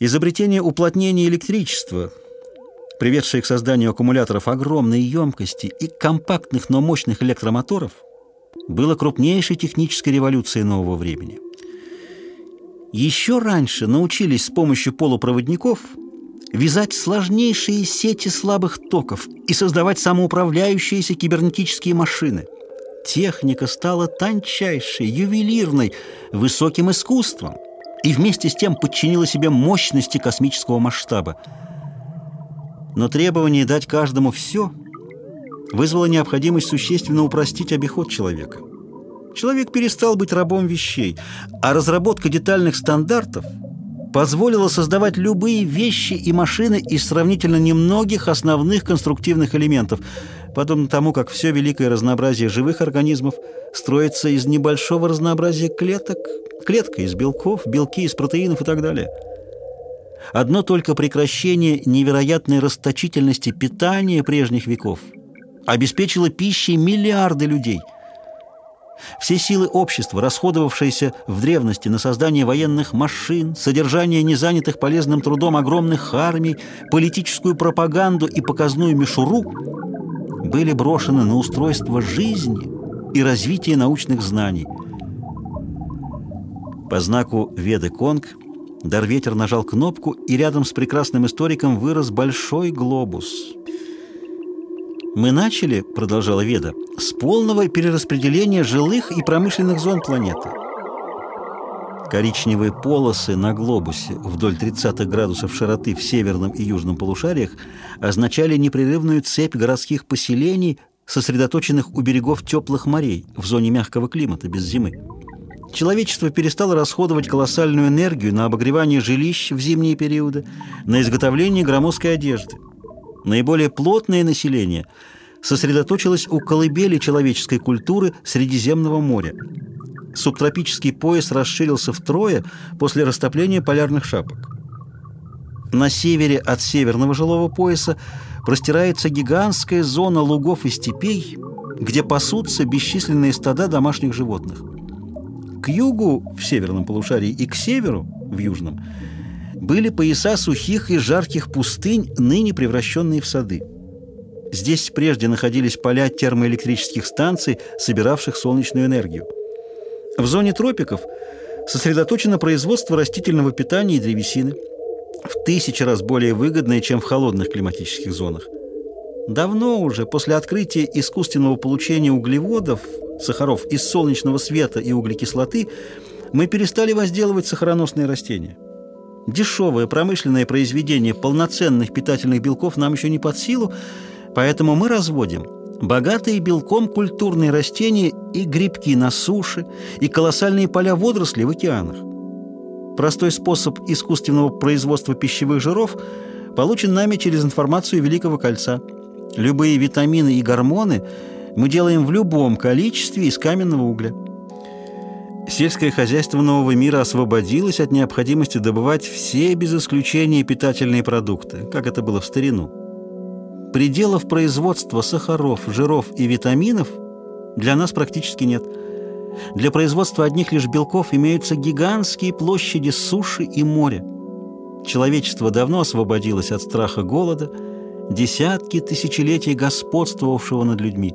Изобретение уплотнения электричества, приведшее к созданию аккумуляторов огромной емкости и компактных, но мощных электромоторов, было крупнейшей технической революцией нового времени. Еще раньше научились с помощью полупроводников вязать сложнейшие сети слабых токов и создавать самоуправляющиеся кибернетические машины. Техника стала тончайшей, ювелирной, высоким искусством – и вместе с тем подчинила себе мощности космического масштаба. Но требование дать каждому все вызвало необходимость существенно упростить обиход человека. Человек перестал быть рабом вещей, а разработка детальных стандартов позволила создавать любые вещи и машины из сравнительно немногих основных конструктивных элементов, подобно тому, как все великое разнообразие живых организмов строится из небольшого разнообразия клеток, Клетка из белков, белки из протеинов и так далее. Одно только прекращение невероятной расточительности питания прежних веков обеспечило пищей миллиарды людей. Все силы общества, расходовавшиеся в древности на создание военных машин, содержание незанятых полезным трудом огромных армий, политическую пропаганду и показную мишуру, были брошены на устройство жизни и развитие научных знаний – по знаку Веды Конг Дарветер нажал кнопку, и рядом с прекрасным историком вырос большой глобус. «Мы начали, — продолжала Веда, — с полного перераспределения жилых и промышленных зон планеты. Коричневые полосы на глобусе вдоль 30 градусов широты в северном и южном полушариях означали непрерывную цепь городских поселений, сосредоточенных у берегов теплых морей в зоне мягкого климата без зимы человечество перестало расходовать колоссальную энергию на обогревание жилищ в зимние периоды, на изготовление громоздкой одежды. Наиболее плотное население сосредоточилось у колыбели человеческой культуры Средиземного моря. Субтропический пояс расширился втрое после растопления полярных шапок. На севере от северного жилого пояса простирается гигантская зона лугов и степей, где пасутся бесчисленные стада домашних животных. К югу, в северном полушарии, и к северу, в южном, были пояса сухих и жарких пустынь, ныне превращенные в сады. Здесь прежде находились поля термоэлектрических станций, собиравших солнечную энергию. В зоне тропиков сосредоточено производство растительного питания и древесины, в тысячи раз более выгодное, чем в холодных климатических зонах. Давно уже, после открытия искусственного получения углеводов, сахаров из солнечного света и углекислоты, мы перестали возделывать сахароносные растения. Дешевое промышленное произведение полноценных питательных белков нам еще не под силу, поэтому мы разводим богатые белком культурные растения и грибки на суше, и колоссальные поля водорослей в океанах. Простой способ искусственного производства пищевых жиров получен нами через информацию Великого Кольца – Любые витамины и гормоны мы делаем в любом количестве из каменного угля. Сельское хозяйство нового мира освободилось от необходимости добывать все без исключения питательные продукты, как это было в старину. Пределов производства сахаров, жиров и витаминов для нас практически нет. Для производства одних лишь белков имеются гигантские площади суши и моря. Человечество давно освободилось от страха голода – десятки тысячелетий господствовавшего над людьми.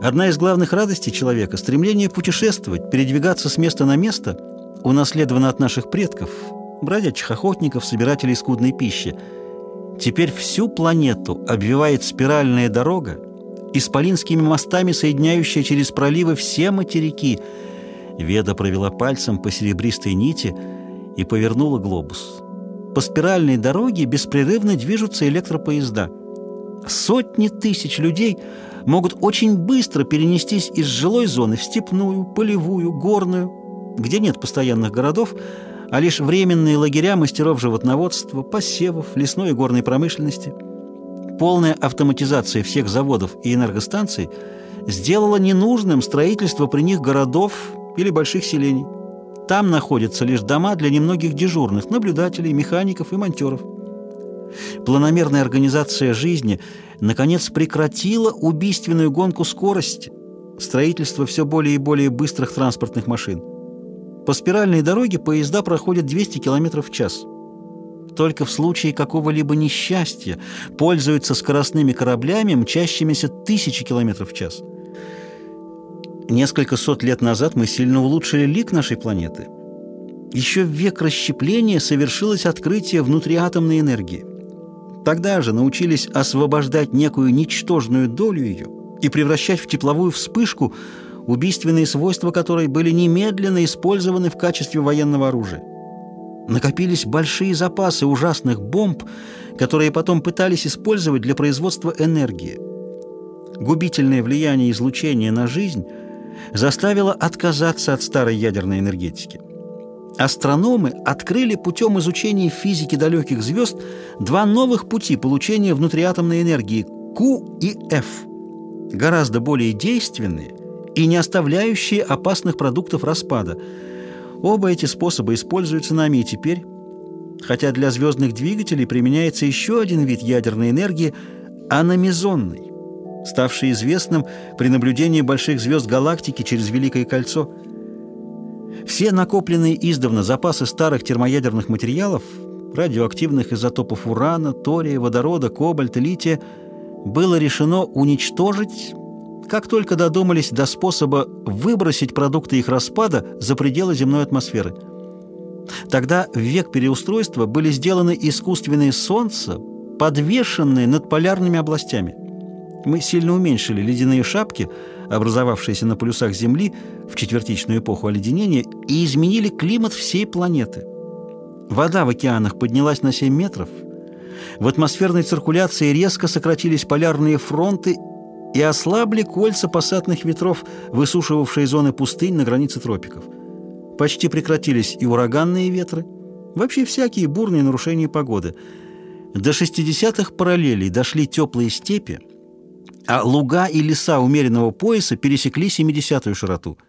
Одна из главных радостей человека – стремление путешествовать, передвигаться с места на место, унаследовано от наших предков, бродячих охотников, собирателей скудной пищи. Теперь всю планету обвивает спиральная дорога, исполинскими мостами соединяющая через проливы все материки. Веда провела пальцем по серебристой нити и повернула глобус. По спиральной дороге беспрерывно движутся электропоезда. Сотни тысяч людей могут очень быстро перенестись из жилой зоны в степную, полевую, горную, где нет постоянных городов, а лишь временные лагеря мастеров животноводства, посевов, лесной и горной промышленности. Полная автоматизация всех заводов и энергостанций сделала ненужным строительство при них городов или больших селений. Там находятся лишь дома для немногих дежурных, наблюдателей, механиков и монтеров. Планомерная организация жизни, наконец, прекратила убийственную гонку скорости, строительство все более и более быстрых транспортных машин. По спиральной дороге поезда проходят 200 км в час. Только в случае какого-либо несчастья пользуются скоростными кораблями, мчащимися тысячи километров в час. Несколько сот лет назад мы сильно улучшили лик нашей планеты. Еще в век расщепления совершилось открытие внутриатомной энергии. Тогда же научились освобождать некую ничтожную долю ее и превращать в тепловую вспышку, убийственные свойства которой были немедленно использованы в качестве военного оружия. Накопились большие запасы ужасных бомб, которые потом пытались использовать для производства энергии. Губительное влияние излучения на жизнь заставило отказаться от старой ядерной энергетики. Астрономы открыли путем изучения физики далеких звезд два новых пути получения внутриатомной энергии – Q и F, гораздо более действенные и не оставляющие опасных продуктов распада. Оба эти способа используются нами и теперь, хотя для звездных двигателей применяется еще один вид ядерной энергии – аномизонный, ставший известным при наблюдении больших звезд галактики через Великое кольцо – все накопленные издавна запасы старых термоядерных материалов, радиоактивных изотопов урана, тория, водорода, кобальта, лития, было решено уничтожить, как только додумались до способа выбросить продукты их распада за пределы земной атмосферы. Тогда в век переустройства были сделаны искусственные солнца, подвешенные над полярными областями. Мы сильно уменьшили ледяные шапки, образовавшиеся на полюсах Земли в четвертичную эпоху оледенения, и изменили климат всей планеты. Вода в океанах поднялась на 7 метров, в атмосферной циркуляции резко сократились полярные фронты и ослабли кольца пассатных ветров, высушивавшие зоны пустынь на границе тропиков. Почти прекратились и ураганные ветры, вообще всякие бурные нарушения погоды. До 60-х параллелей дошли теплые степи, а луга и леса умеренного пояса пересекли 70-ю широту –